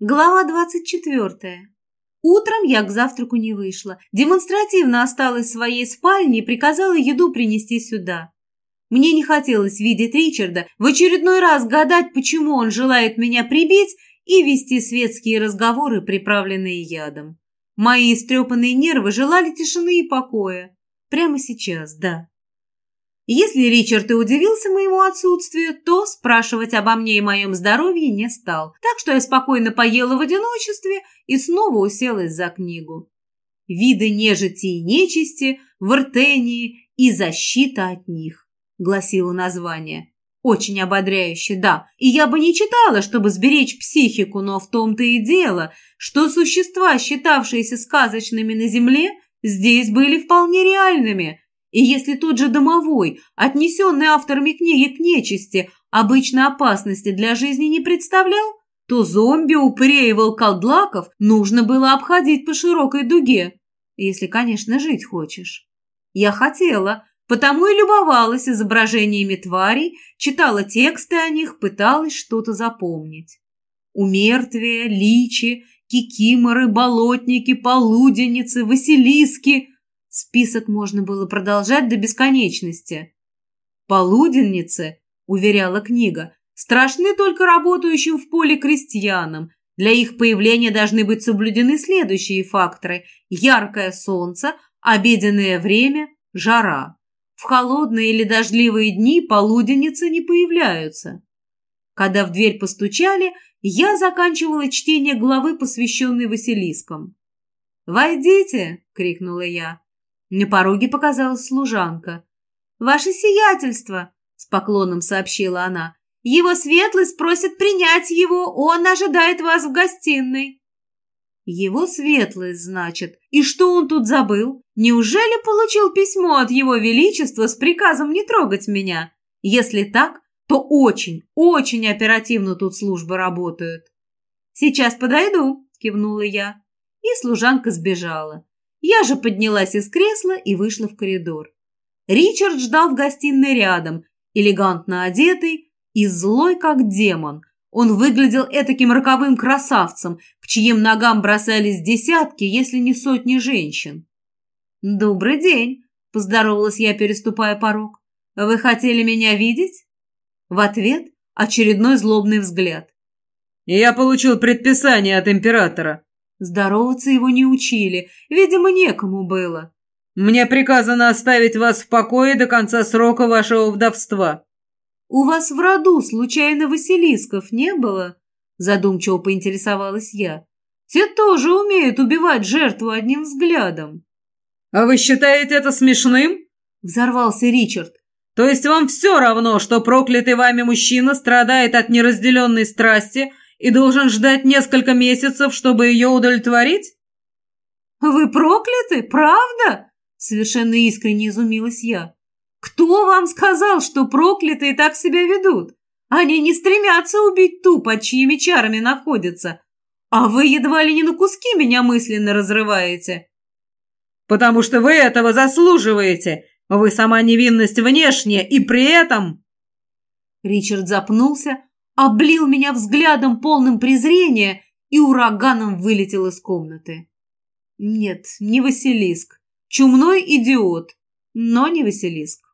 Глава двадцать четвертая. Утром я к завтраку не вышла. Демонстративно осталась в своей спальне и приказала еду принести сюда. Мне не хотелось видеть Ричарда, в очередной раз гадать, почему он желает меня прибить и вести светские разговоры, приправленные ядом. Мои истрепанные нервы желали тишины и покоя. Прямо сейчас, да. Если Ричард и удивился моему отсутствию, то спрашивать обо мне и моем здоровье не стал, так что я спокойно поела в одиночестве и снова уселась за книгу. «Виды нежити и нечисти в Иртении и защита от них», — гласило название. Очень ободряюще, да. И я бы не читала, чтобы сберечь психику, но в том-то и дело, что существа, считавшиеся сказочными на Земле, здесь были вполне реальными — и если тот же домовой, отнесенный авторами книги к нечисти, обычно опасности для жизни не представлял, то зомби, упырей и волкодлаков нужно было обходить по широкой дуге. Если, конечно, жить хочешь. Я хотела, потому и любовалась изображениями тварей, читала тексты о них, пыталась что-то запомнить. Умертвия, личи, кикиморы, болотники, полуденницы, василиски — Список можно было продолжать до бесконечности. «Полуденницы», — уверяла книга, — «страшны только работающим в поле крестьянам. Для их появления должны быть соблюдены следующие факторы – яркое солнце, обеденное время, жара. В холодные или дождливые дни полуденницы не появляются. Когда в дверь постучали, я заканчивала чтение главы, посвященной Василискам. «Войдите!» — крикнула я. На пороге показалась служанка. «Ваше сиятельство!» — с поклоном сообщила она. «Его светлость просит принять его, он ожидает вас в гостиной». «Его светлость, значит. И что он тут забыл? Неужели получил письмо от его величества с приказом не трогать меня? Если так, то очень, очень оперативно тут службы работают». «Сейчас подойду», — кивнула я. И служанка сбежала. Я же поднялась из кресла и вышла в коридор. Ричард ждал в гостиной рядом, элегантно одетый и злой, как демон. Он выглядел этаким роковым красавцем, к чьим ногам бросались десятки, если не сотни женщин. «Добрый день!» – поздоровалась я, переступая порог. «Вы хотели меня видеть?» В ответ очередной злобный взгляд. «Я получил предписание от императора», Здороваться его не учили, видимо, некому было. «Мне приказано оставить вас в покое до конца срока вашего вдовства». «У вас в роду, случайно, Василисков не было?» Задумчиво поинтересовалась я. «Те тоже умеют убивать жертву одним взглядом». «А вы считаете это смешным?» Взорвался Ричард. «То есть вам все равно, что проклятый вами мужчина страдает от неразделенной страсти – и должен ждать несколько месяцев, чтобы ее удовлетворить? Вы прокляты, правда? Совершенно искренне изумилась я. Кто вам сказал, что проклятые так себя ведут? Они не стремятся убить ту, под чьими чарами находятся. А вы едва ли не на куски меня мысленно разрываете. Потому что вы этого заслуживаете. Вы сама невинность внешне, и при этом... Ричард запнулся, облил меня взглядом полным презрения и ураганом вылетел из комнаты. Нет, не Василиск. Чумной идиот, но не Василиск.